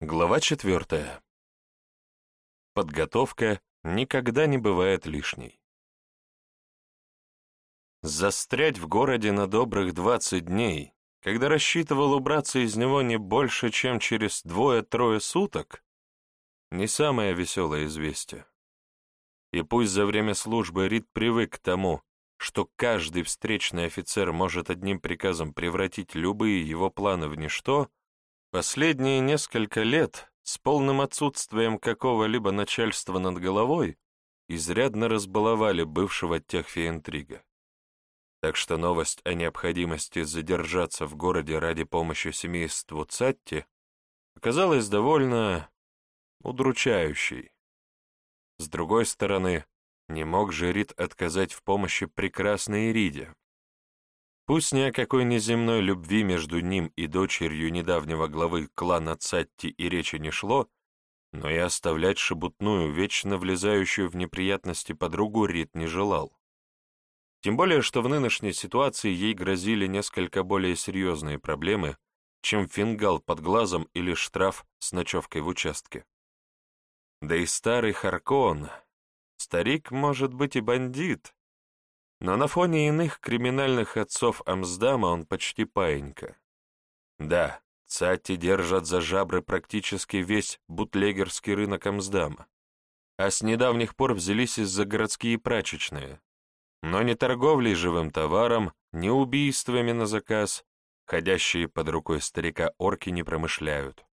Глава четвертая. Подготовка никогда не бывает лишней. Застрять в городе на добрых 20 дней, когда рассчитывал убраться из него не больше, чем через двое-трое суток, не самое веселое известие. И пусть за время службы Рид привык к тому, что каждый встречный офицер может одним приказом превратить любые его планы в ничто, Последние несколько лет с полным отсутствием какого-либо начальства над головой изрядно разбаловали бывшего техфи-интрига. Так что новость о необходимости задержаться в городе ради помощи семейству Цатти оказалась довольно удручающей. С другой стороны, не мог же Рид отказать в помощи прекрасной Ириде, Пусть ни о какой неземной любви между ним и дочерью недавнего главы клана Цатти и речи не шло, но и оставлять шебутную, вечно влезающую в неприятности подругу Рит не желал. Тем более, что в нынешней ситуации ей грозили несколько более серьезные проблемы, чем фингал под глазом или штраф с ночевкой в участке. Да и старый Харкон, старик, может быть, и бандит, но на фоне иных криминальных отцов Амсдама он почти паинька. Да, цати держат за жабры практически весь бутлегерский рынок Амсдама, а с недавних пор взялись из-за городские прачечные. Но ни торговлей живым товаром, ни убийствами на заказ, ходящие под рукой старика орки не промышляют.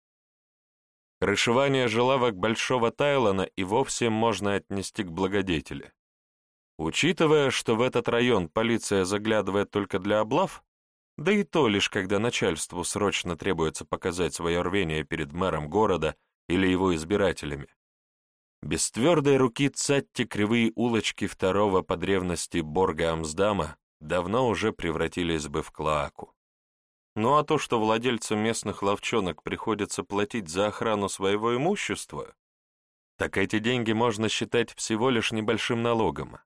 Крышевание желавок Большого Тайлона и вовсе можно отнести к благодетели. Учитывая, что в этот район полиция заглядывает только для облав, да и то лишь когда начальству срочно требуется показать свое рвение перед мэром города или его избирателями. Без твердой руки Цатти кривые улочки второго по древности Борга Амсдама давно уже превратились бы в клоаку. Ну а то, что владельцам местных ловчонок приходится платить за охрану своего имущества, так эти деньги можно считать всего лишь небольшим налогом.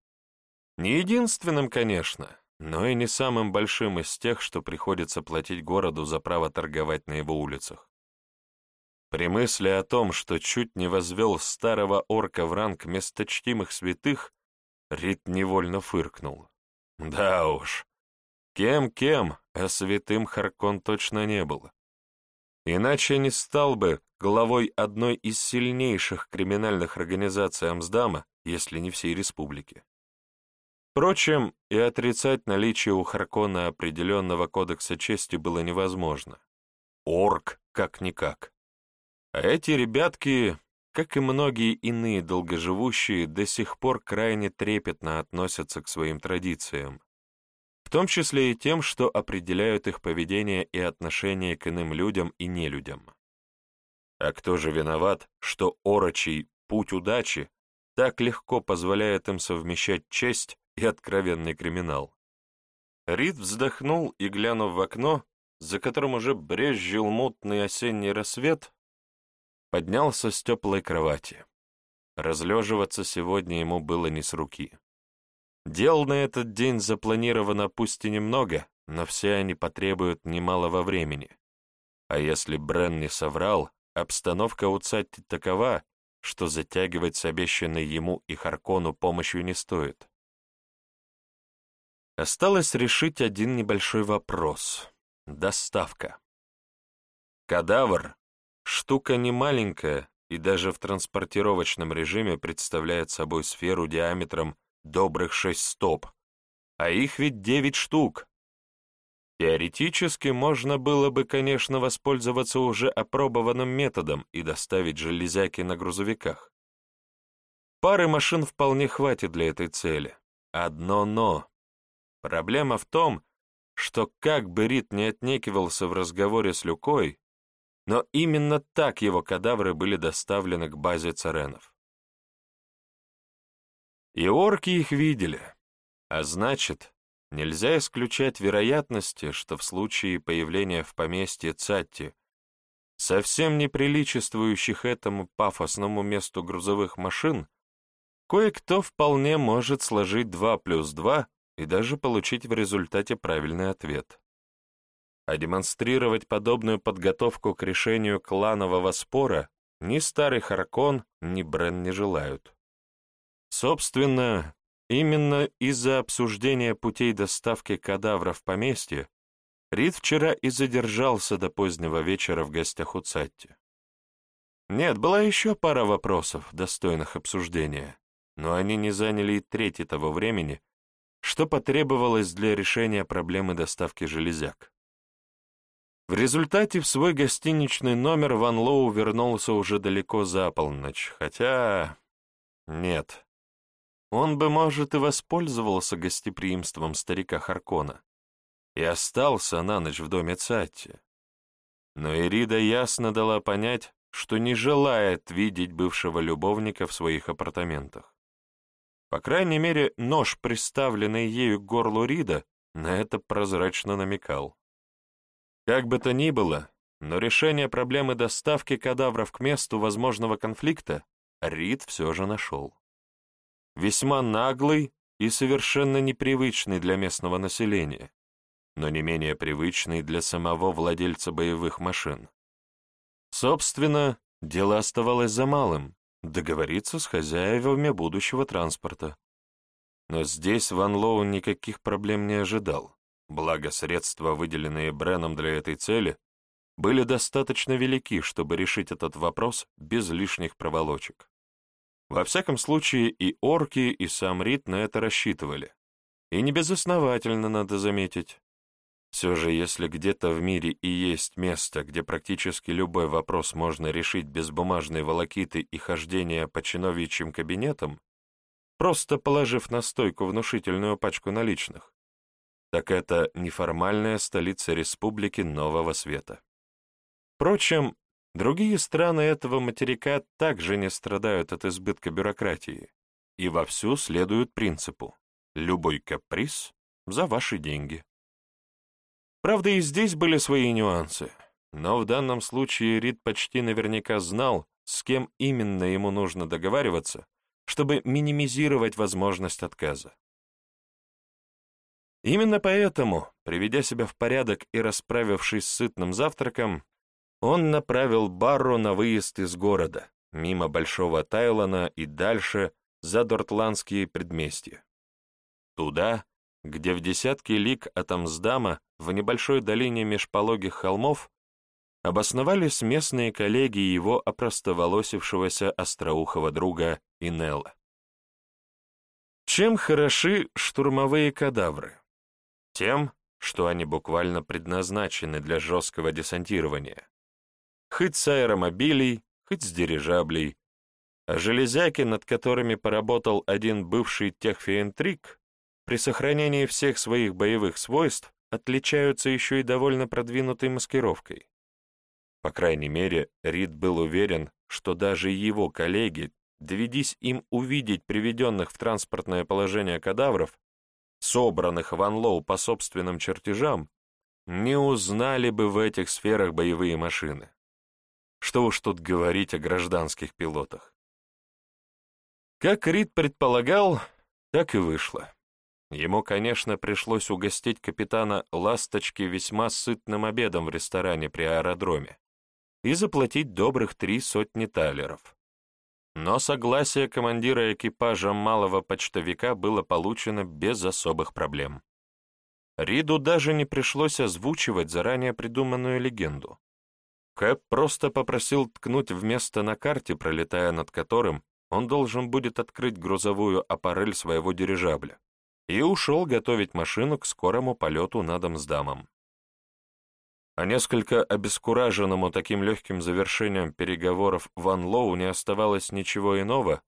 Не единственным, конечно, но и не самым большим из тех, что приходится платить городу за право торговать на его улицах. При мысли о том, что чуть не возвел старого орка в ранг месточтимых святых, Рит невольно фыркнул. Да уж, кем-кем, а святым Харкон точно не был. Иначе не стал бы главой одной из сильнейших криминальных организаций Амсдама, если не всей республики. Впрочем, и отрицать наличие у Харкона определенного кодекса чести было невозможно. Орк как-никак. А эти ребятки, как и многие иные долгоживущие, до сих пор крайне трепетно относятся к своим традициям, в том числе и тем, что определяют их поведение и отношение к иным людям и нелюдям. А кто же виноват, что орочий «путь удачи» так легко позволяет им совмещать честь и откровенный криминал. Рид вздохнул и, глянув в окно, за которым уже брезжил мутный осенний рассвет, поднялся с теплой кровати. Разлеживаться сегодня ему было не с руки. Дел на этот день запланировано пусть и немного, но все они потребуют немалого времени. А если Брен не соврал, обстановка у Цатти такова, что затягивать с обещанной ему и Харкону помощью не стоит. Осталось решить один небольшой вопрос — доставка. Кадавр — штука не маленькая и даже в транспортировочном режиме представляет собой сферу диаметром добрых шесть стоп, а их ведь девять штук. Теоретически можно было бы, конечно, воспользоваться уже опробованным методом и доставить железяки на грузовиках. Пары машин вполне хватит для этой цели. Одно «но». Проблема в том, что как бы Рит не отнекивался в разговоре с Люкой, но именно так его кадавры были доставлены к базе царенов. И орки их видели, а значит, нельзя исключать вероятности, что в случае появления в поместье Цатти совсем не приличествующих этому пафосному месту грузовых машин, кое-кто вполне может сложить 2 плюс 2 и даже получить в результате правильный ответ. а демонстрировать подобную подготовку к решению кланового спора ни старый Харкон, ни Брен не желают. Собственно, именно из-за обсуждения путей доставки кадавров в поместье Рид вчера и задержался до позднего вечера в гостях у Цатти. Нет, была еще пара вопросов, достойных обсуждения, но они не заняли и трети того времени, что потребовалось для решения проблемы доставки железяк. В результате в свой гостиничный номер Ван Лоу вернулся уже далеко за полночь, хотя... Нет. Он бы, может, и воспользовался гостеприимством старика Харкона и остался на ночь в доме Цатти. Но Ирида ясно дала понять, что не желает видеть бывшего любовника в своих апартаментах. По крайней мере, нож, приставленный ею к горлу Рида, на это прозрачно намекал. Как бы то ни было, но решение проблемы доставки кадавров к месту возможного конфликта Рид все же нашел. Весьма наглый и совершенно непривычный для местного населения, но не менее привычный для самого владельца боевых машин. Собственно, дело оставалось за малым — договориться с хозяевами будущего транспорта. Но здесь Ван Лоу никаких проблем не ожидал. Благо, средства, выделенные Бреном для этой цели, были достаточно велики, чтобы решить этот вопрос без лишних проволочек. Во всяком случае, и орки, и сам Рид на это рассчитывали. И не безосновательно, надо заметить. Все же, если где-то в мире и есть место, где практически любой вопрос можно решить без бумажной волокиты и хождения по чиновичьим кабинетам, просто положив на стойку внушительную пачку наличных, так это неформальная столица республики Нового Света. Впрочем, другие страны этого материка также не страдают от избытка бюрократии и вовсю следуют принципу «любой каприз за ваши деньги». Правда, и здесь были свои нюансы, но в данном случае Рид почти наверняка знал, с кем именно ему нужно договариваться, чтобы минимизировать возможность отказа. Именно поэтому, приведя себя в порядок и расправившись с сытным завтраком, он направил Барру на выезд из города, мимо Большого Тайлона и дальше за Дортландские предместья. Туда, где в десятки лиг от Амсдама, в небольшой долине меж пологих холмов, обосновались местные коллеги его опростоволосившегося остроухого друга Инелла. Чем хороши штурмовые кадавры? Тем, что они буквально предназначены для жесткого десантирования. Хоть с аэромобилей, хоть с дирижаблей. А железяки, над которыми поработал один бывший техфиентрик, при сохранении всех своих боевых свойств отличаются еще и довольно продвинутой маскировкой. По крайней мере, Рид был уверен, что даже его коллеги, доведись им увидеть приведенных в транспортное положение кадавров, собранных Ван Лоу по собственным чертежам, не узнали бы в этих сферах боевые машины. Что уж тут говорить о гражданских пилотах. Как Рид предполагал, так и вышло. Ему, конечно, пришлось угостить капитана «Ласточки» весьма сытным обедом в ресторане при аэродроме и заплатить добрых три сотни талеров. Но согласие командира экипажа малого почтовика было получено без особых проблем. Риду даже не пришлось озвучивать заранее придуманную легенду. Кэп просто попросил ткнуть в место на карте, пролетая над которым он должен будет открыть грузовую аппарель своего дирижабля, и ушел готовить машину к скорому полету над Амсдамом. А несколько обескураженному таким легким завершением переговоров Ван Лоу не оставалось ничего иного,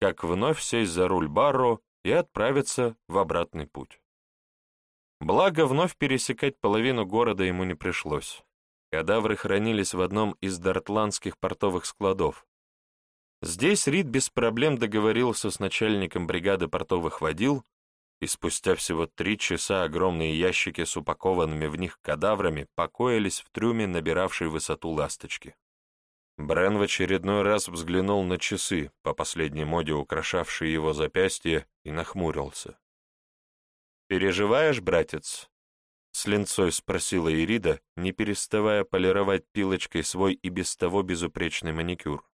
как вновь сесть за руль Барро и отправиться в обратный путь. Благо, вновь пересекать половину города ему не пришлось. Кадавры хранились в одном из дартландских портовых складов. Здесь Рид без проблем договорился с начальником бригады портовых водил и спустя всего три часа огромные ящики с упакованными в них кадаврами покоились в трюме, набиравшей высоту ласточки. Брен в очередной раз взглянул на часы, по последней моде украшавшие его запястье, и нахмурился. «Переживаешь, братец?» — с линцой спросила Ирида, не переставая полировать пилочкой свой и без того безупречный маникюр.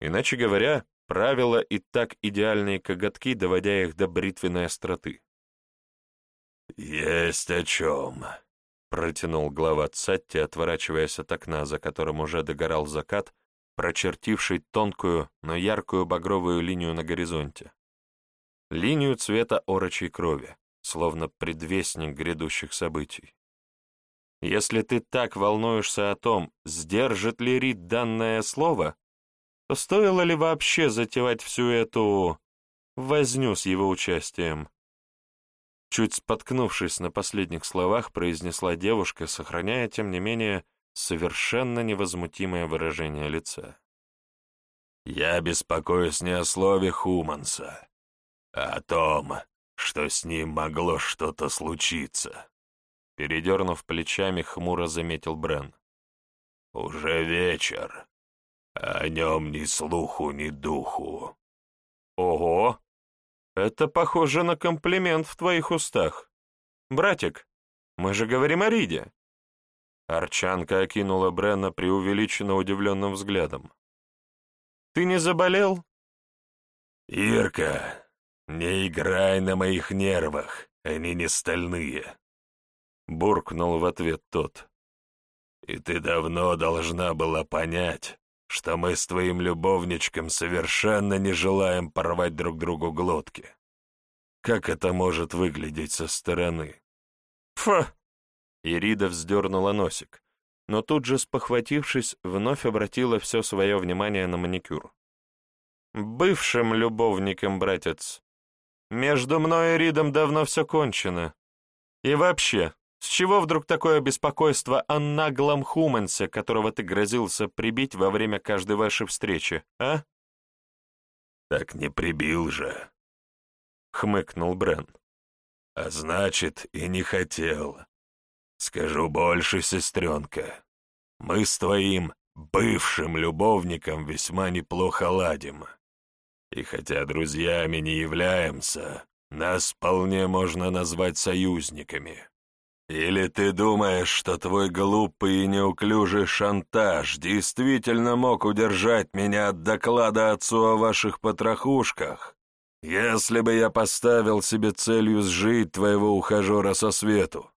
Иначе говоря, правила и так идеальные коготки, доводя их до бритвенной остроты. «Есть о чем», — протянул глава Цатти, отворачиваясь от окна, за которым уже догорал закат, прочертивший тонкую, но яркую багровую линию на горизонте. Линию цвета орочей крови, словно предвестник грядущих событий. Если ты так волнуешься о том, сдержит ли Рид данное слово, стоило ли вообще затевать всю эту возню с его участием? Чуть споткнувшись на последних словах, произнесла девушка, сохраняя, тем не менее, совершенно невозмутимое выражение лица. «Я беспокоюсь не о слове Хуманса, а о том, что с ним могло что-то случиться», — передернув плечами, хмуро заметил Брен. «Уже вечер, о нем ни слуху, ни духу». «Ого! Это похоже на комплимент в твоих устах. Братик, мы же говорим о Риде». Арчанка окинула Брена преувеличенно удивленным взглядом. «Ты не заболел?» «Ирка, не играй на моих нервах, они не стальные», — буркнул в ответ тот. «И ты давно должна была понять, что мы с твоим любовничком совершенно не желаем порвать друг другу глотки. Как это может выглядеть со стороны?» «Фу!» Ирида вздернула носик, но тут же, спохватившись, вновь обратила все свое внимание на маникюр. «Бывшим любовником, братец. Между мной и Ридом давно все кончено. И вообще, с чего вдруг такое беспокойство о наглом Хумансе, которого ты грозился прибить во время каждой вашей встречи, а?» «Так не прибил же», — хмыкнул Брен. «А значит, и не хотел. Скажу больше, сестренка, мы с твоим бывшим любовником весьма неплохо ладим. И хотя друзьями не являемся, нас вполне можно назвать союзниками. Или ты думаешь, что твой глупый и неуклюжий шантаж действительно мог удержать меня от доклада отцу о ваших потрохушках, если бы я поставил себе целью сжить твоего ухажера со свету?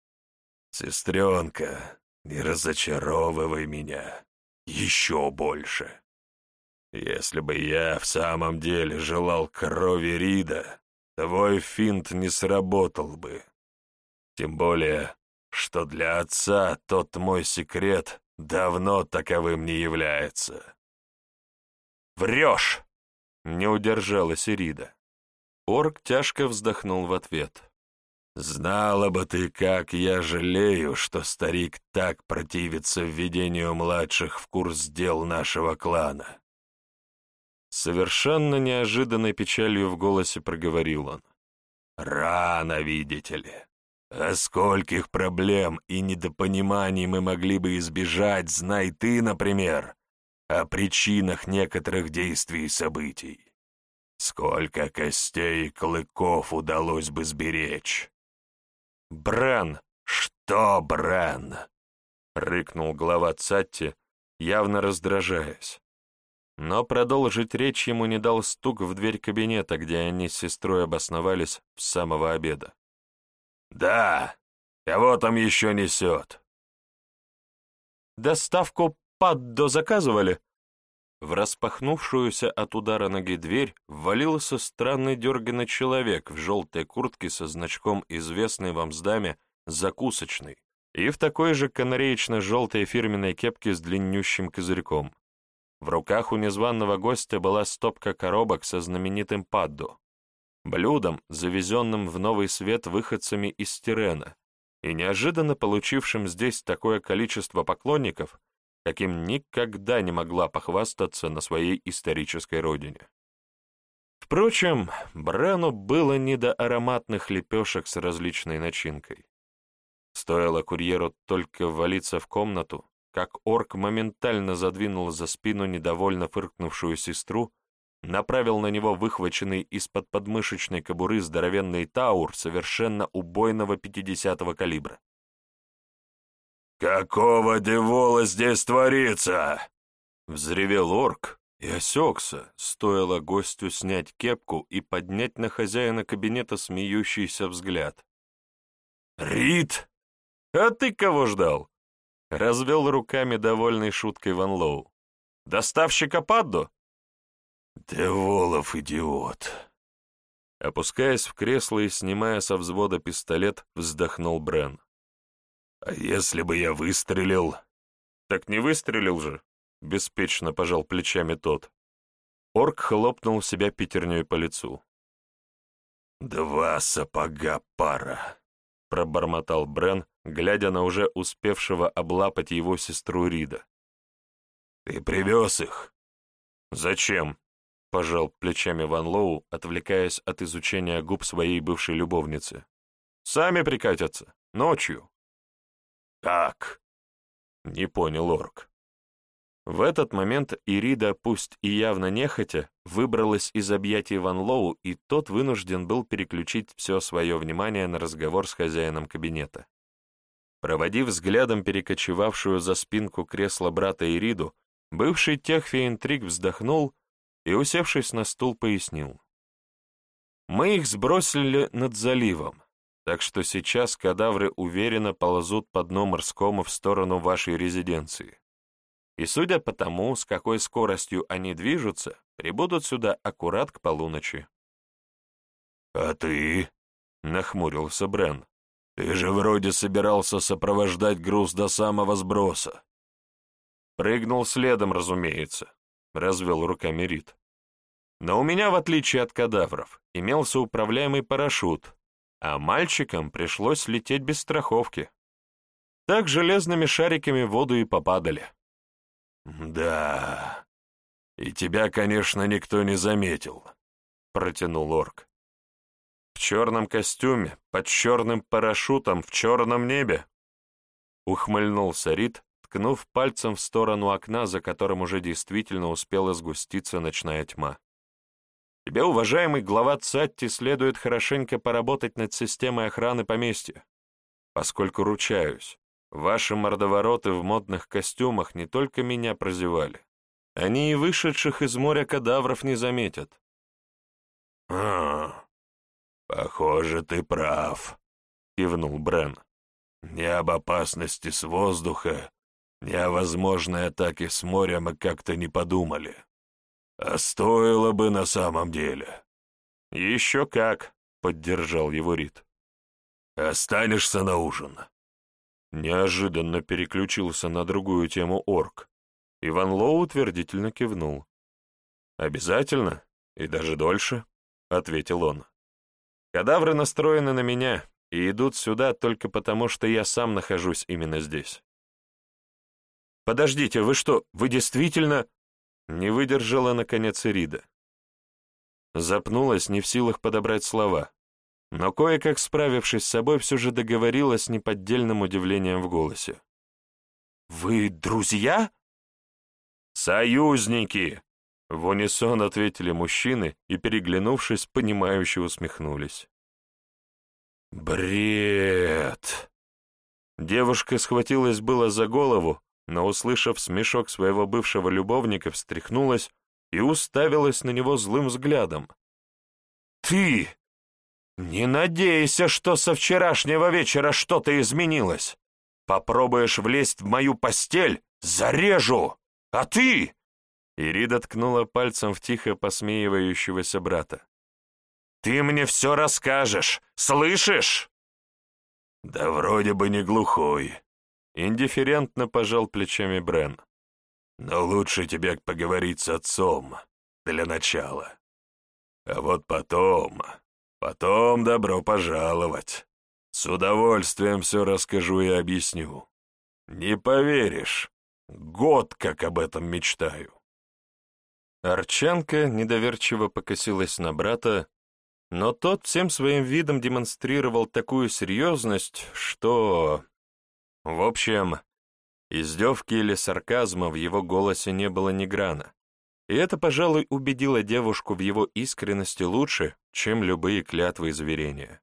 «Сестренка, не разочаровывай меня. Еще больше. Если бы я в самом деле желал крови Рида, твой финт не сработал бы. Тем более, что для отца тот мой секрет давно таковым не является». «Врешь!» — не удержалась Ирида. Орк тяжко вздохнул в ответ. Знала бы ты, как я жалею, что старик так противится введению младших в курс дел нашего клана. Совершенно неожиданной печалью в голосе проговорил он. Рано, видите ли. А скольких проблем и недопониманий мы могли бы избежать, знай ты, например, о причинах некоторых действий и событий. Сколько костей и клыков удалось бы сберечь. «Брен!» «Что, Брен?» — рыкнул глава Цатти, явно раздражаясь. Но продолжить речь ему не дал стук в дверь кабинета, где они с сестрой обосновались с самого обеда. «Да, кого там еще несет?» «Доставку паддо заказывали?» В распахнувшуюся от удара ноги дверь ввалился странный дерганный человек в желтой куртке со значком известной вам сдаме «закусочный» и в такой же канареечно-желтой фирменной кепке с длиннющим козырьком. В руках у незваного гостя была стопка коробок со знаменитым падду, блюдом, завезенным в новый свет выходцами из Тирена, и неожиданно получившим здесь такое количество поклонников — каким никогда не могла похвастаться на своей исторической родине. Впрочем, Брену было не до ароматных лепешек с различной начинкой. Стоило курьеру только ввалиться в комнату, как орк моментально задвинул за спину недовольно фыркнувшую сестру, направил на него выхваченный из-под подмышечной кобуры здоровенный таур совершенно убойного 50-го калибра. «Какого девола здесь творится?» Взревел орк и осекся, стоило гостю снять кепку и поднять на хозяина кабинета смеющийся взгляд. «Рит!» «А ты кого ждал?» Развел руками довольной шуткой Ван Лоу. «Доставщика Падду?» «Деволов идиот!» Опускаясь в кресло и снимая со взвода пистолет, вздохнул Брен. «А если бы я выстрелил?» «Так не выстрелил же!» — беспечно пожал плечами тот. Орк хлопнул себя пятерней по лицу. «Два сапога пара!» — пробормотал Брен, глядя на уже успевшего облапать его сестру Рида. «Ты привез их?» «Зачем?» — пожал плечами Ван Лоу, отвлекаясь от изучения губ своей бывшей любовницы. «Сами прикатятся. Ночью». «Как?» — не понял Орк. В этот момент Ирида, пусть и явно нехотя, выбралась из объятий Ван Лоу, и тот вынужден был переключить все свое внимание на разговор с хозяином кабинета. Проводив взглядом перекочевавшую за спинку кресла брата Ириду, бывший техфи-интриг вздохнул и, усевшись на стул, пояснил. «Мы их сбросили над заливом, так что сейчас кадавры уверенно ползут по дну морскому в сторону вашей резиденции. И судя по тому, с какой скоростью они движутся, прибудут сюда аккурат к полуночи». «А ты?» — нахмурился Брен. Ты же вроде собирался сопровождать груз до самого сброса. Прыгнул следом, разумеется, развел руками Рид. Но у меня, в отличие от кадавров, имелся управляемый парашют, а мальчикам пришлось лететь без страховки. Так железными шариками в воду и попадали. «Да, и тебя, конечно, никто не заметил», — протянул орк. В черном костюме, под черным парашютом, в черном небе. Ухмыльнулся Рид, ткнув пальцем в сторону окна, за которым уже действительно успела сгуститься ночная тьма. Тебе, уважаемый глава Цатти, следует хорошенько поработать над системой охраны поместья, поскольку, ручаюсь, ваши мордовороты в модных костюмах не только меня прозевали. Они и вышедших из моря кадавров не заметят. «А, «Похоже, ты прав», — кивнул Брен. «Ни об опасности с воздуха, ни о возможной атаке с моря мы как-то не подумали. А стоило бы на самом деле». «Еще как», — поддержал его Рид. «Останешься на ужин». Неожиданно переключился на другую тему орк. Иван Лоу утвердительно кивнул. «Обязательно, и даже дольше», — ответил он. Кадавры настроены на меня и идут сюда только потому, что я сам нахожусь именно здесь. «Подождите, вы что, вы действительно...» Не выдержала, наконец, Ирида. Запнулась, не в силах подобрать слова, но кое-как справившись с собой, все же договорилась с неподдельным удивлением в голосе. «Вы друзья?» «Союзники!» В унисон ответили мужчины и, переглянувшись, понимающе усмехнулись. «Бред!» Девушка схватилась было за голову, но, услышав смешок своего бывшего любовника, встряхнулась и уставилась на него злым взглядом. «Ты! Не надейся, что со вчерашнего вечера что-то изменилось! Попробуешь влезть в мою постель — зарежу! А ты...» Ирида ткнула пальцем в тихо посмеивающегося брата. «Ты мне все расскажешь, слышишь?» «Да вроде бы не глухой», — индифферентно пожал плечами Брен. «Но лучше тебе поговорить с отцом, для начала. А вот потом, потом добро пожаловать. С удовольствием все расскажу и объясню. Не поверишь, год как об этом мечтаю». Арчанка недоверчиво покосилась на брата, но тот всем своим видом демонстрировал такую серьезность, что... В общем, издевки или сарказма в его голосе не было ни грана, и это, пожалуй, убедило девушку в его искренности лучше, чем любые клятвы и заверения.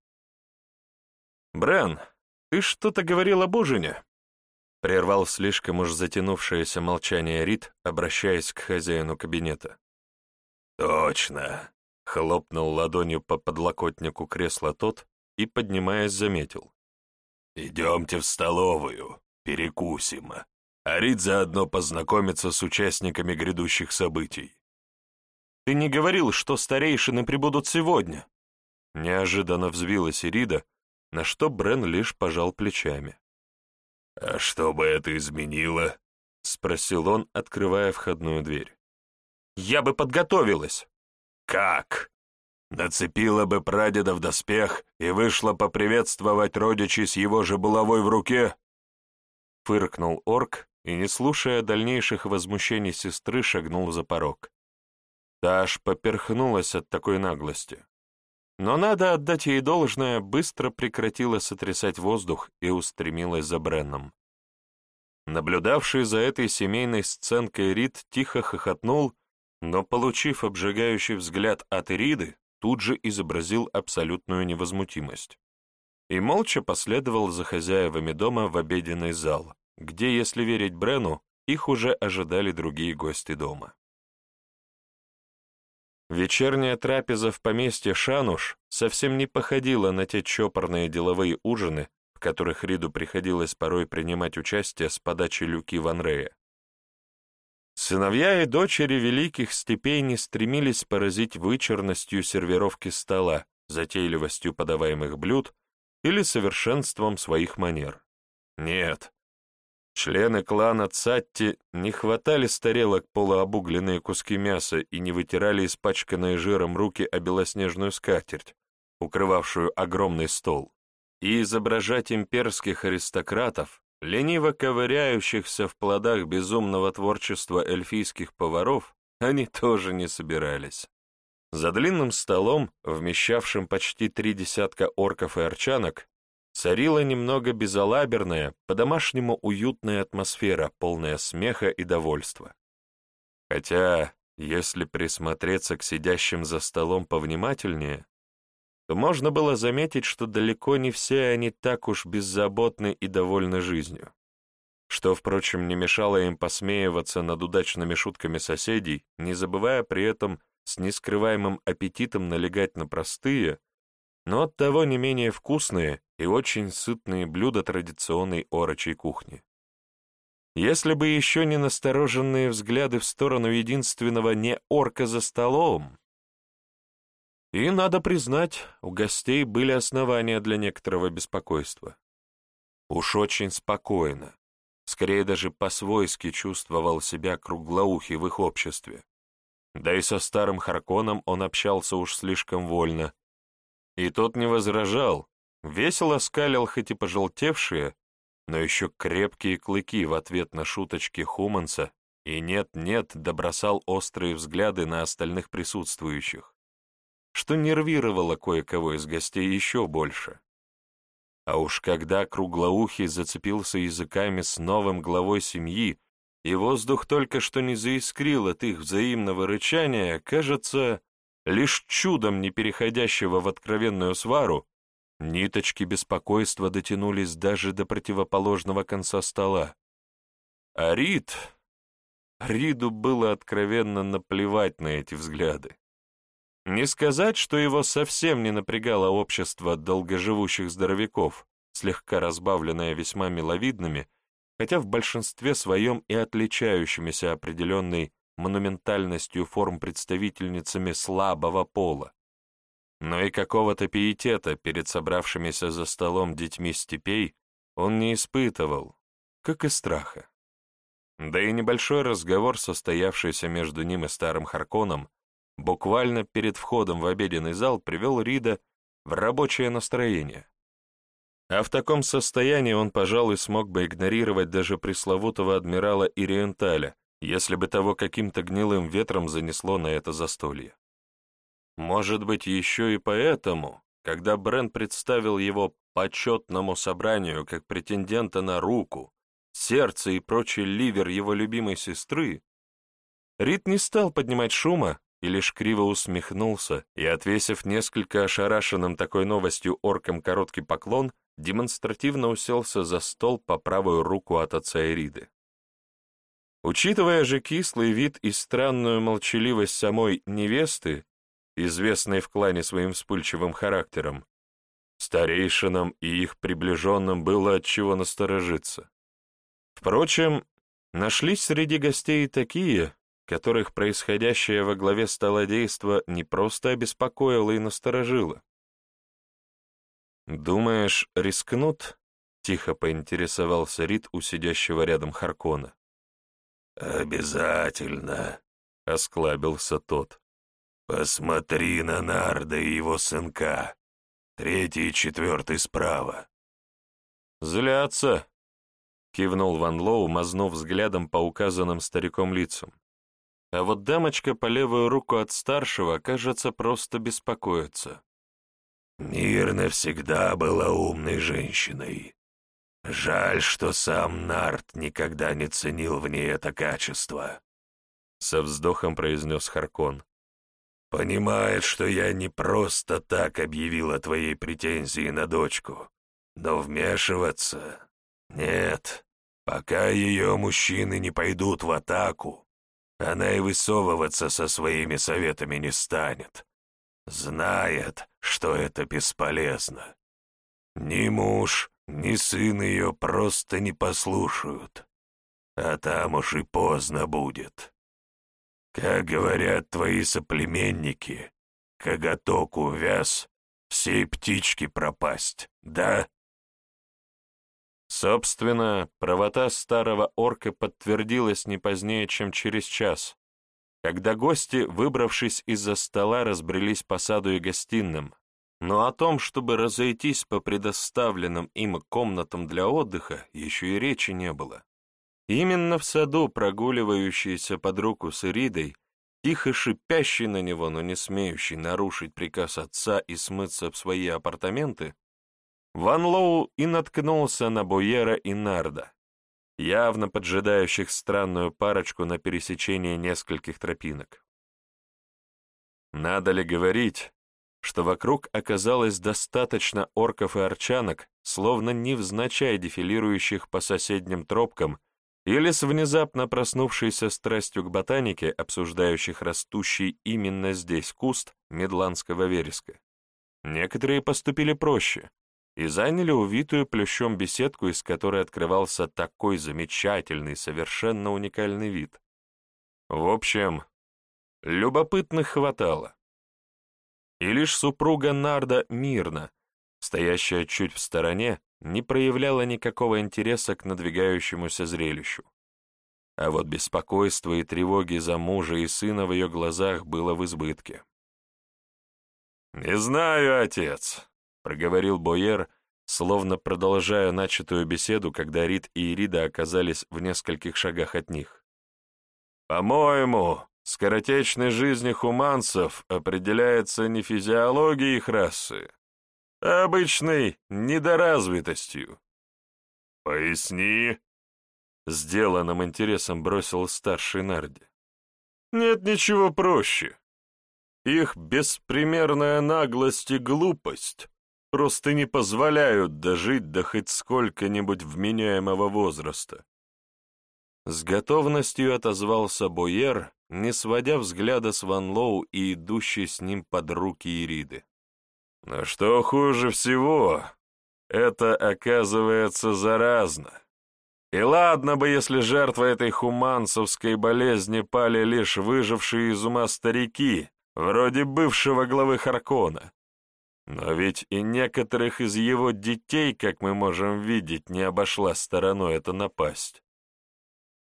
«Брен, ты что-то говорил об ужине?» Прервал слишком уж затянувшееся молчание Рид, обращаясь к хозяину кабинета. «Точно!» — хлопнул ладонью по подлокотнику кресла тот и, поднимаясь, заметил. «Идемте в столовую, перекусим, а Рид заодно познакомится с участниками грядущих событий». «Ты не говорил, что старейшины прибудут сегодня?» Неожиданно взвилась Ирида, на что Брен лишь пожал плечами. «А что бы это изменило?» — спросил он, открывая входную дверь. «Я бы подготовилась!» «Как?» Нацепила бы прадеда в доспех и вышла поприветствовать родичей с его же булавой в руке? Фыркнул орк и, не слушая дальнейших возмущений сестры, шагнул за порог. Та аж поперхнулась от такой наглости. Но надо отдать ей должное, быстро прекратила сотрясать воздух и устремилась за Бренном. Наблюдавший за этой семейной сценкой Рид тихо хохотнул, но, получив обжигающий взгляд от Ириды, тут же изобразил абсолютную невозмутимость и молча последовал за хозяевами дома в обеденный зал, где, если верить Брену, их уже ожидали другие гости дома. Вечерняя трапеза в поместье Шануш совсем не походила на те чопорные деловые ужины, в которых Риду приходилось порой принимать участие с подачи Люки Ван Рея. Сыновья и дочери великих степей не стремились поразить вычурностью сервировки стола, затейливостью подаваемых блюд или совершенством своих манер. Нет, Члены клана Цатти не хватали с тарелок полуобугленные куски мяса и не вытирали испачканные жиром руки о белоснежную скатерть, укрывавшую огромный стол, и изображать имперских аристократов, лениво ковыряющихся в плодах безумного творчества эльфийских поваров, они тоже не собирались. За длинным столом, вмещавшим почти три десятка орков и арчанок, Царила немного безалаберная, по-домашнему уютная атмосфера, полная смеха и довольства. Хотя, если присмотреться к сидящим за столом повнимательнее, то можно было заметить, что далеко не все они так уж беззаботны и довольны жизнью. Что, впрочем, не мешало им посмеиваться над удачными шутками соседей, не забывая при этом с нескрываемым аппетитом налегать на простые, но оттого не менее вкусные и очень сытные блюда традиционной орочей кухни. Если бы еще не настороженные взгляды в сторону единственного не орка за столом. И, надо признать, у гостей были основания для некоторого беспокойства. Уж очень спокойно, скорее даже по-свойски чувствовал себя круглоухий в их обществе. Да и со старым Харконом он общался уж слишком вольно, и тот не возражал, весело скалил хоть и пожелтевшие, но еще крепкие клыки в ответ на шуточки Хуманса и нет-нет добросал острые взгляды на остальных присутствующих, что нервировало кое-кого из гостей еще больше. А уж когда круглоухий зацепился языками с новым главой семьи, и воздух только что не заискрил от их взаимного рычания, кажется, лишь чудом не переходящего в откровенную свару, ниточки беспокойства дотянулись даже до противоположного конца стола. А Рид... Риду было откровенно наплевать на эти взгляды. Не сказать, что его совсем не напрягало общество долгоживущих здоровяков, слегка разбавленное весьма миловидными, хотя в большинстве своем и отличающимися определенной монументальностью форм представительницами слабого пола, но и какого-то пиетета перед собравшимися за столом детьми степей он не испытывал, как и страха. Да и небольшой разговор, состоявшийся между ним и старым Харконом, буквально перед входом в обеденный зал привел Рида в рабочее настроение. А в таком состоянии он, пожалуй, смог бы игнорировать даже пресловутого адмирала Ириенталя, если бы того каким-то гнилым ветром занесло на это застолье. Может быть, еще и поэтому, когда Брен представил его почетному собранию как претендента на руку, сердце и прочий ливер его любимой сестры, Рид не стал поднимать шума, и лишь криво усмехнулся и, отвесив несколько ошарашенным такой новостью оркам короткий поклон, демонстративно уселся за стол по правую руку от отца Эриды. Учитывая же кислый вид и странную молчаливость самой невесты, известной в клане своим вспыльчивым характером, старейшинам и их приближенным было от чего насторожиться. Впрочем, нашлись среди гостей такие, которых происходящее во главе стола действо не просто обеспокоило и насторожило. «Думаешь, рискнут?» — тихо поинтересовался Рид у сидящего рядом Харкона. «Обязательно», — осклабился тот. «Посмотри на Нарда и его сынка. Третий и четвертый справа». «Злятся», — кивнул Ван Лоу, мазнув взглядом по указанным стариком лицам. А вот дамочка по левую руку от старшего, кажется, просто беспокоится. Мирна всегда была умной женщиной. Жаль, что сам Нарт никогда не ценил в ней это качество. Со вздохом произнес Харкон. Понимает, что я не просто так объявил о твоей претензии на дочку, но вмешиваться... Нет, пока ее мужчины не пойдут в атаку, она и высовываться со своими советами не станет. Знает, что это бесполезно. Ни муж, ни сын ее просто не послушают. А там уж и поздно будет. Как говорят твои соплеменники, коготок увяз, всей птички пропасть, да? Собственно, правота старого орка подтвердилась не позднее, чем через час, когда гости, выбравшись из-за стола, разбрелись по саду и гостиным, но о том, чтобы разойтись по предоставленным им комнатам для отдыха, еще и речи не было. Именно в саду, прогуливающийся под руку с Иридой, тихо шипящий на него, но не смеющий нарушить приказ отца и смыться в свои апартаменты, Ван Лоу и наткнулся на Буера и Нарда, явно поджидающих странную парочку на пересечении нескольких тропинок. Надо ли говорить, что вокруг оказалось достаточно орков и арчанок, словно невзначай дефилирующих по соседним тропкам или с внезапно проснувшейся страстью к ботанике, обсуждающих растущий именно здесь куст медландского вереска. Некоторые поступили проще и заняли увитую плющом беседку, из которой открывался такой замечательный, совершенно уникальный вид. В общем, любопытных хватало. И лишь супруга Нарда Мирна, стоящая чуть в стороне, не проявляла никакого интереса к надвигающемуся зрелищу. А вот беспокойство и тревоги за мужа и сына в ее глазах было в избытке. «Не знаю, отец», — проговорил Бойер, словно продолжая начатую беседу, когда Рид и Ирида оказались в нескольких шагах от них. «По-моему, скоротечной жизни хуманцев определяется не физиологией их расы, а обычной недоразвитостью». «Поясни», — сделанным интересом бросил старший Нарди. «Нет ничего проще. Их беспримерная наглость и глупость просто не позволяют дожить до хоть сколько-нибудь вменяемого возраста. С готовностью отозвался Бойер, не сводя взгляда с Ван Лоу и идущей с ним под руки Ириды. Но что хуже всего, это оказывается заразно. И ладно бы, если жертва этой хуманцевской болезни пали лишь выжившие из ума старики, вроде бывшего главы Харкона. Но ведь и некоторых из его детей, как мы можем видеть, не обошла стороной эта напасть.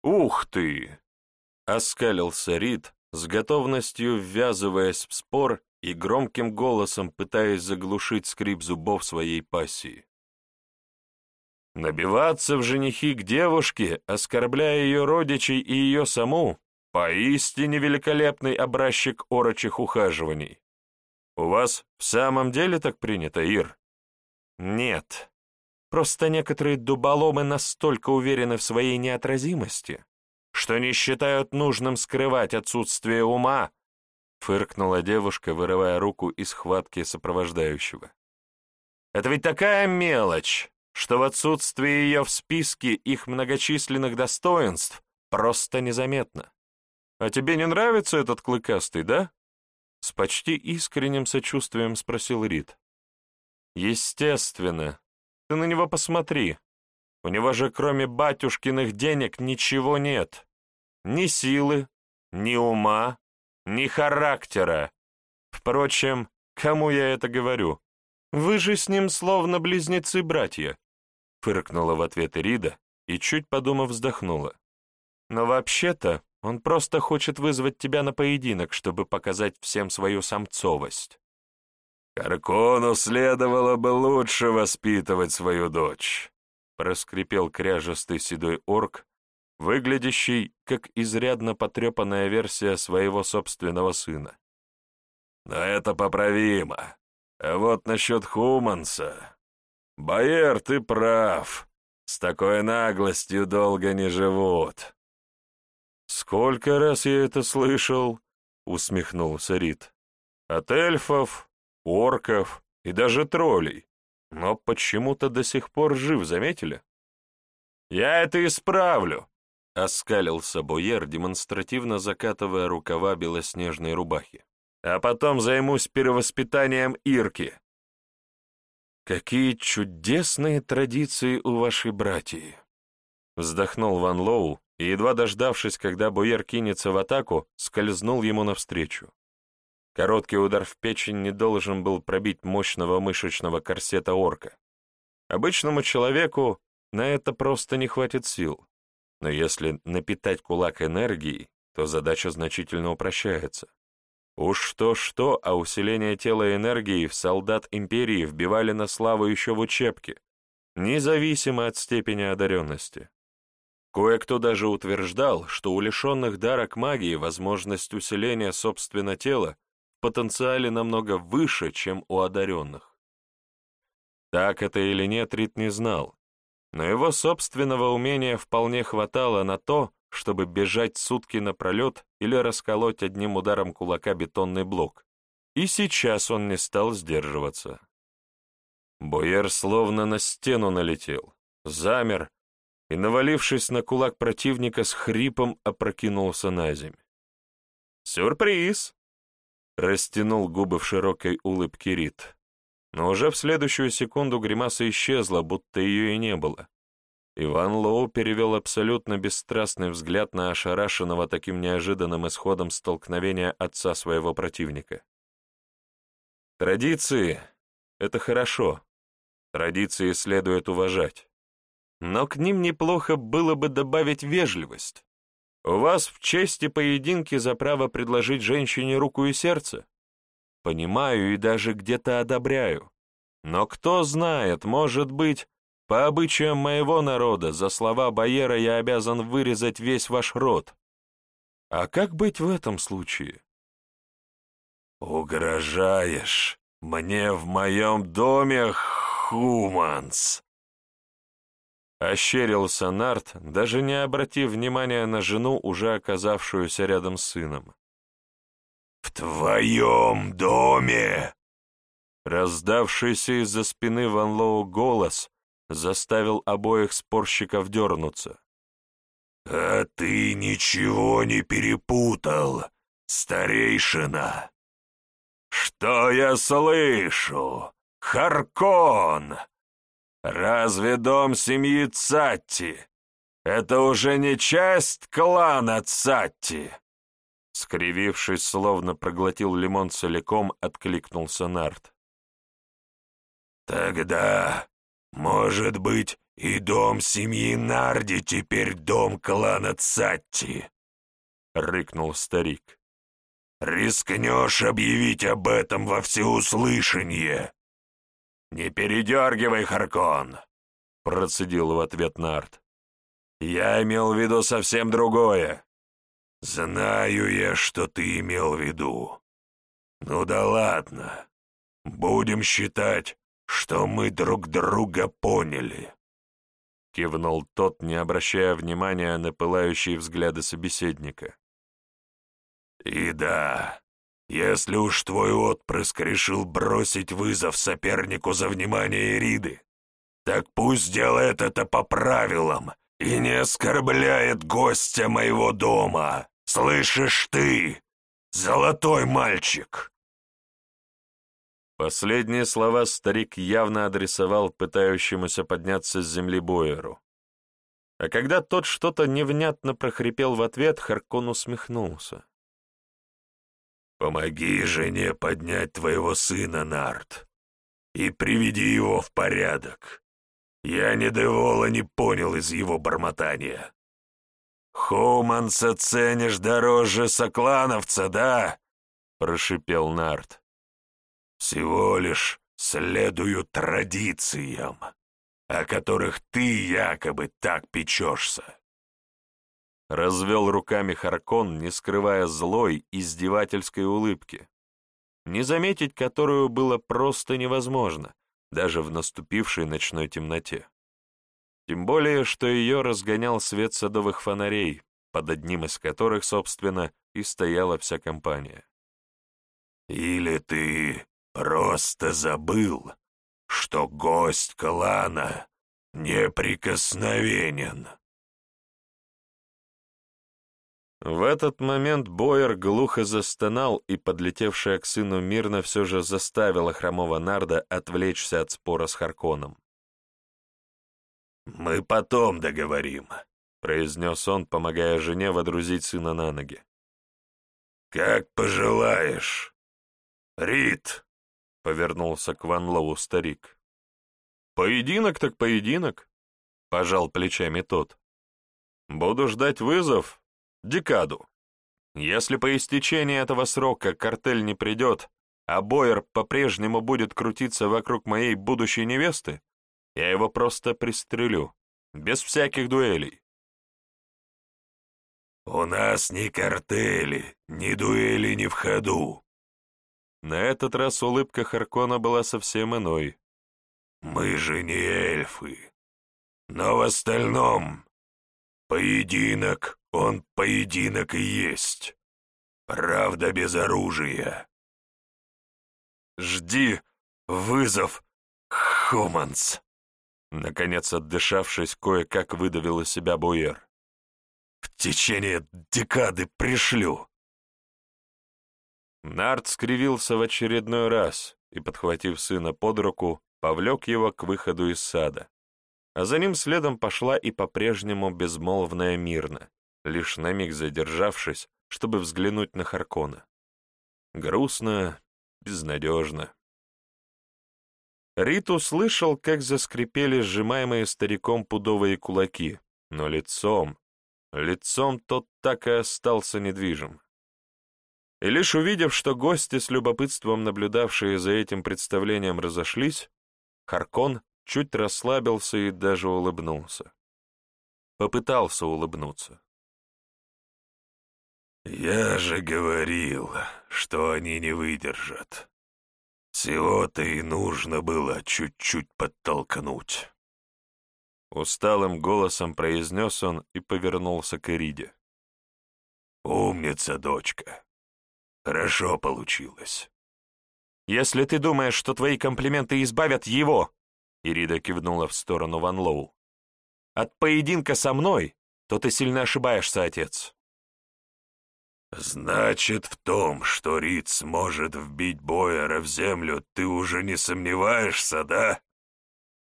«Ух ты!» — оскалился Рид, с готовностью ввязываясь в спор и громким голосом пытаясь заглушить скрип зубов своей пассии. Набиваться в женихи к девушке, оскорбляя ее родичей и ее саму, поистине великолепный образчик орочих ухаживаний. У вас в самом деле так принято, Ир? Нет. Просто некоторые дуболомы настолько уверены в своей неотразимости, что не считают нужным скрывать отсутствие ума, фыркнула девушка, вырывая руку из хватки сопровождающего. «Это ведь такая мелочь, что в отсутствии ее в списке их многочисленных достоинств просто незаметно. А тебе не нравится этот клыкастый, да?» С почти искренним сочувствием спросил Рид. «Естественно. Ты на него посмотри. У него же кроме батюшкиных денег ничего нет. Ни силы, ни ума, ни характера. Впрочем, кому я это говорю? Вы же с ним словно близнецы-братья. Фыркнула в ответ Ирида и, чуть подумав, вздохнула. Но вообще-то он просто хочет вызвать тебя на поединок, чтобы показать всем свою самцовость. «Каркону следовало бы лучше воспитывать свою дочь», — проскрипел кряжестый седой орк, выглядящий как изрядно потрепанная версия своего собственного сына. «Но это поправимо. А вот насчет Хуманса... Байер, ты прав. С такой наглостью долго не живут». «Сколько раз я это слышал?» — усмехнулся Рид. «От эльфов, орков и даже троллей. Но почему-то до сих пор жив, заметили?» «Я это исправлю!» — оскалился Бойер, демонстративно закатывая рукава белоснежной рубахи. «А потом займусь перевоспитанием Ирки». «Какие чудесные традиции у вашей братьи!» Вздохнул Ван Лоу и, едва дождавшись, когда Бойер кинется в атаку, скользнул ему навстречу. Короткий удар в печень не должен был пробить мощного мышечного корсета орка. Обычному человеку на это просто не хватит сил. Но если напитать кулак энергией, то задача значительно упрощается. Уж что-что, а усиление тела энергии в солдат Империи вбивали на славу еще в учебке, независимо от степени одаренности. Кое-кто даже утверждал, что у лишенных дара к магии возможность усиления собственно тела потенциале намного выше, чем у одаренных. Так это или нет, Рит не знал, но его собственного умения вполне хватало на то, чтобы бежать сутки напролет или расколоть одним ударом кулака бетонный блок. И сейчас он не стал сдерживаться. Бойер словно на стену налетел, замер и, навалившись на кулак противника, с хрипом опрокинулся на земь. «Сюрприз!» — растянул губы в широкой улыбке Рит. Но уже в следующую секунду гримаса исчезла, будто ее и не было. Иван Лоу перевел абсолютно бесстрастный взгляд на ошарашенного таким неожиданным исходом столкновения отца своего противника. Традиции — это хорошо. Традиции следует уважать. Но к ним неплохо было бы добавить вежливость. У вас в чести поединки за право предложить женщине руку и сердце? Понимаю и даже где-то одобряю. Но кто знает, может быть, по обычаям моего народа за слова Байера я обязан вырезать весь ваш род. А как быть в этом случае? Угрожаешь мне в моем доме, Хуманс? Ощерился Нарт, даже не обратив внимания на жену, уже оказавшуюся рядом с сыном. «В твоем доме!» Раздавшийся из-за спины Ван Лоу голос заставил обоих спорщиков дернуться. «А ты ничего не перепутал, старейшина?» «Что я слышу? Харкон!» Разве дом семьи Цатти — это уже не часть клана Цатти?» Скривившись, словно проглотил лимон целиком, откликнулся Нарт. «Тогда, может быть, и дом семьи Нарди теперь дом клана Цатти?» — рыкнул старик. «Рискнешь объявить об этом во всеуслышание?» «Не передергивай, Харкон!» — процедил в ответ Нарт. «Я имел в виду совсем другое. Знаю я, что ты имел в виду. Ну да ладно. Будем считать, что мы друг друга поняли». Кивнул тот, не обращая внимания на пылающие взгляды собеседника. «И да, Если уж твой отпрыск решил бросить вызов сопернику за внимание Ириды, так пусть делает это по правилам и не оскорбляет гостя моего дома. Слышишь ты, золотой мальчик?» Последние слова старик явно адресовал пытающемуся подняться с земли Бойеру. А когда тот что-то невнятно прохрипел в ответ, Харкон усмехнулся. «Помоги жене поднять твоего сына, Нарт, и приведи его в порядок. Я ни Девола не понял из его бормотания. Хуманса ценишь дороже соклановца, да?» — прошипел Нарт. «Всего лишь следую традициям, о которых ты якобы так печешься». Развел руками Харкон, не скрывая злой, издевательской улыбки, не заметить которую было просто невозможно, даже в наступившей ночной темноте. Тем более, что ее разгонял свет садовых фонарей, под одним из которых, собственно, и стояла вся компания. «Или ты просто забыл, что гость клана неприкосновенен?» В этот момент Бойер глухо застонал, и подлетевшая к сыну мирно все же заставила хромого Нарда отвлечься от спора с Харконом. «Мы потом договорим», — произнес он, помогая жене водрузить сына на ноги. «Как пожелаешь. Рит», — повернулся к Ван Лоу старик. «Поединок так поединок», — пожал плечами тот. «Буду ждать вызов, декаду. Если по истечении этого срока картель не придет, а Бойер по-прежнему будет крутиться вокруг моей будущей невесты, я его просто пристрелю, без всяких дуэлей. «У нас ни картели, ни дуэли не в ходу». На этот раз улыбка Харкона была совсем иной. «Мы же не эльфы. Но в остальном поединок он поединок и есть. Правда, без оружия. Жди вызов, Хуманс. Наконец, отдышавшись, кое-как выдавил из себя Буэр. «В течение декады пришлю!» Нарт скривился в очередной раз и, подхватив сына под руку, повлек его к выходу из сада. А за ним следом пошла и по-прежнему безмолвная мирно, лишь на миг задержавшись, чтобы взглянуть на Харкона. Грустно, безнадежно. Рит услышал, как заскрипели сжимаемые стариком пудовые кулаки, но лицом, лицом тот так и остался недвижим. И лишь увидев, что гости, с любопытством наблюдавшие за этим представлением, разошлись, Харкон чуть расслабился и даже улыбнулся. Попытался улыбнуться. «Я же говорил, что они не выдержат», всего-то и нужно было чуть-чуть подтолкнуть. Усталым голосом произнес он и повернулся к Ириде. «Умница, дочка. Хорошо получилось». «Если ты думаешь, что твои комплименты избавят его», Ирида кивнула в сторону Ван Лоу, «от поединка со мной, то ты сильно ошибаешься, отец». «Значит, в том, что Рид сможет вбить Бойера в землю, ты уже не сомневаешься, да?»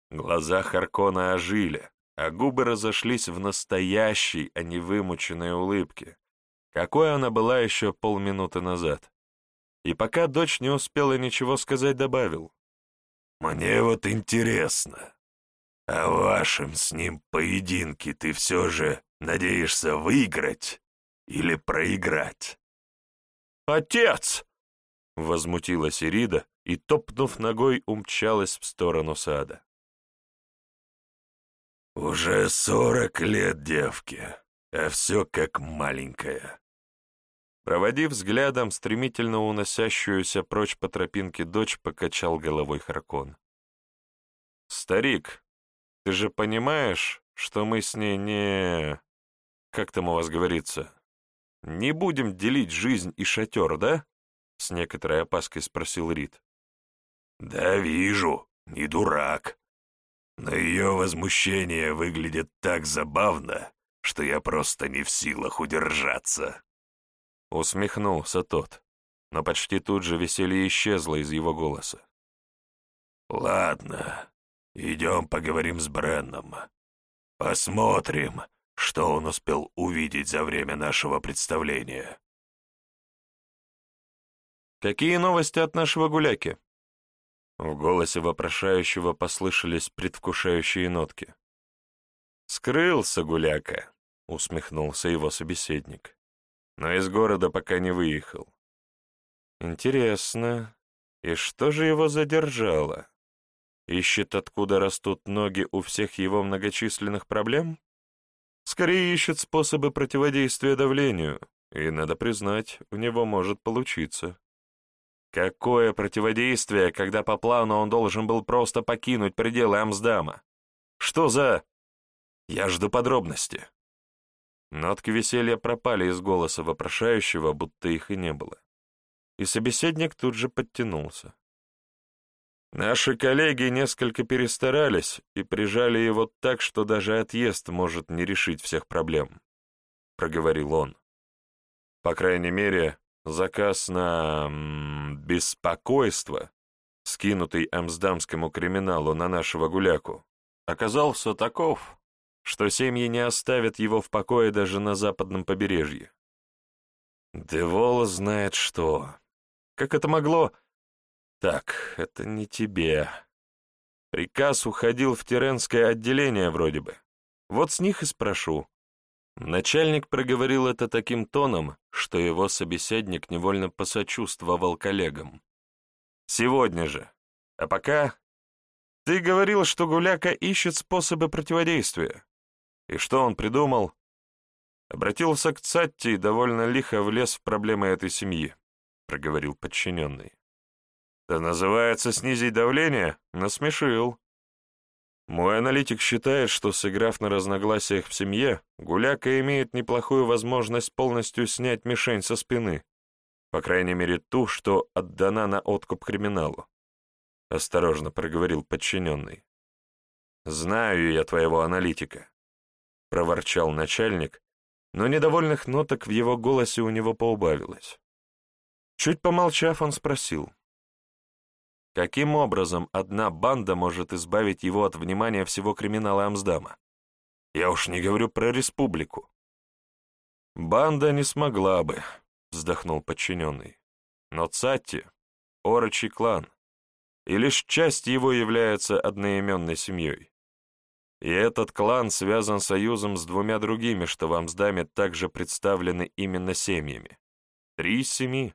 Глаза Харкона ожили, а губы разошлись в настоящей, а не вымученной улыбке, какой она была еще полминуты назад. И пока дочь не успела ничего сказать, добавил. «Мне вот интересно, а в вашем с ним поединке ты все же надеешься выиграть?» Или проиграть. «Отец!» — возмутилась Ирида и, топнув ногой, умчалась в сторону сада. «Уже сорок лет девке, а все как маленькая». Проводив взглядом стремительно уносящуюся прочь по тропинке дочь, покачал головой Харкон. «Старик, ты же понимаешь, что мы с ней не... Как там у вас говорится? Не будем делить жизнь и шатер, да? С некоторой опаской спросил Рид. Да вижу, не дурак. Но ее возмущение выглядит так забавно, что я просто не в силах удержаться. Усмехнулся тот, но почти тут же веселье исчезло из его голоса. «Ладно, идем поговорим с Бренном. Посмотрим, что он успел увидеть за время нашего представления». «Какие новости от нашего гуляки?» В голосе вопрошающего послышались предвкушающие нотки. «Скрылся гуляка», — усмехнулся его собеседник. «Но из города пока не выехал. Интересно, и что же его задержало? Ищет, откуда растут ноги у всех его многочисленных проблем? Скорее ищет способы противодействия давлению, и, надо признать, у него может получиться. Какое противодействие, когда по плану он должен был просто покинуть пределы Амсдама? Что за... Я жду подробности. Нотки веселья пропали из голоса вопрошающего, будто их и не было и собеседник тут же подтянулся. Наши коллеги несколько перестарались и прижали его так, что даже отъезд может не решить всех проблем, — проговорил он. По крайней мере, заказ на беспокойство, скинутый амсдамскому криминалу на нашего гуляку, оказался таков, что семьи не оставят его в покое даже на западном побережье. Девол знает что. Как это могло... Так, это не тебе. Приказ уходил в Теренское отделение вроде бы. Вот с них и спрошу. Начальник проговорил это таким тоном, что его собеседник невольно посочувствовал коллегам. «Сегодня же. А пока...» «Ты говорил, что Гуляка ищет способы противодействия. И что он придумал?» Обратился к Цатти и довольно лихо влез в проблемы этой семьи проговорил подчиненный. «Да называется снизить давление? Насмешил». Мой аналитик считает, что, сыграв на разногласиях в семье, Гуляка имеет неплохую возможность полностью снять мишень со спины, по крайней мере ту, что отдана на откуп криминалу. Осторожно проговорил подчиненный. «Знаю я твоего аналитика», — проворчал начальник, но недовольных ноток в его голосе у него поубавилось. Чуть помолчав, он спросил. Каким образом одна банда может избавить его от внимания всего криминала Амсдама? Я уж не говорю про республику. Банда не смогла бы, вздохнул подчиненный. Но Цатти — орочий клан, и лишь часть его является одноименной семьей. И этот клан связан союзом с двумя другими, что в Амсдаме также представлены именно семьями. Три из семи.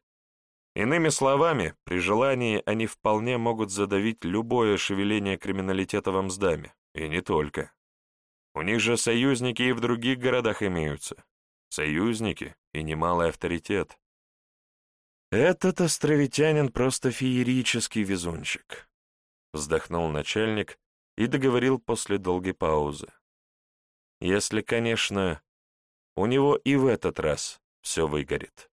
Иными словами, при желании они вполне могут задавить любое шевеление криминалитета в Амсдаме, и не только. У них же союзники и в других городах имеются. Союзники и немалый авторитет. Этот островитянин просто феерический везунчик. Вздохнул начальник и договорил после долгой паузы. Если, конечно, у него и в этот раз все выгорит.